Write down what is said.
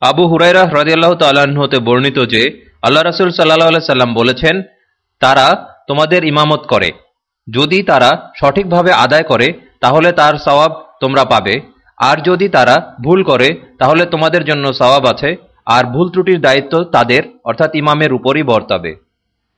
আবু হুরাইরা হ্রদিয়াল্লাহ তাল্লাহ্ন হতে বর্ণিত যে, আল্লাহ রসুল সাল্লাহ সাল্লাম বলেছেন, তারা তোমাদের ইমামত করে। যদি তারা সঠিকভাবে আদায় করে, তাহলে তার সওয়াব তোমরা পাবে। আর যদি তারা ভুল করে, তাহলে তোমাদের জন্য সওয়াব আছে। আর ভুল ত্রুটির দায়িত্ব তাদের, অর্থাৎ ইমামের উপরই বর্তাবে।